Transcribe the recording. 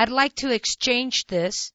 I'd like to exchange this